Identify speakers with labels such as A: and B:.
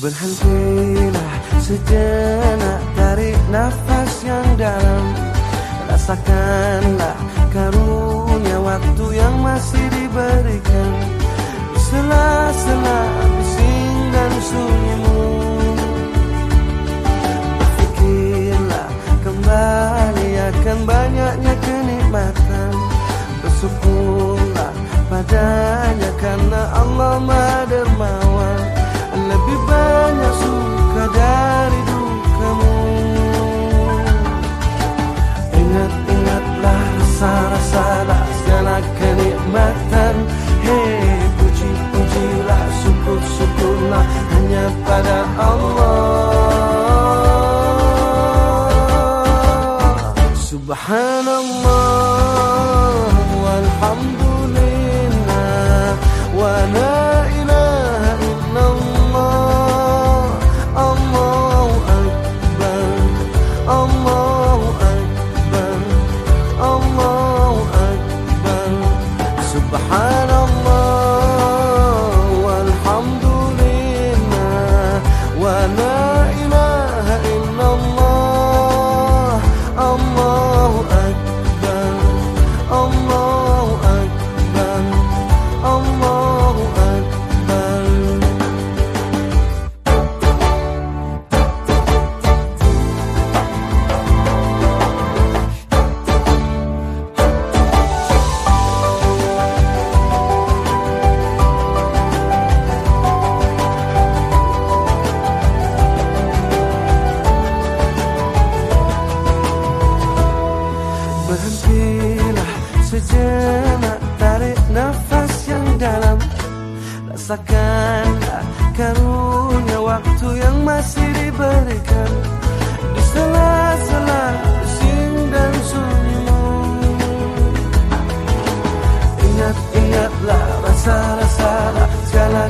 A: Berhentilah sejenak tarik nafas yang dalam. Rasakanlah karunia waktu yang masih diberikan. Sela-sela bising dan sunyimu. Berfikirlah kembali akan banyaknya kenikmatan. Bersyukurlah padanya karena Allah maha سبحان الله والحمد لله ونعم Berhentilah sejenak tarik nafas yang dalam. Rasakanlah karunia waktu yang masih diberikan. Di sela-sela bising dan sunyimu Ingat-ingatlah rasa-rasa segala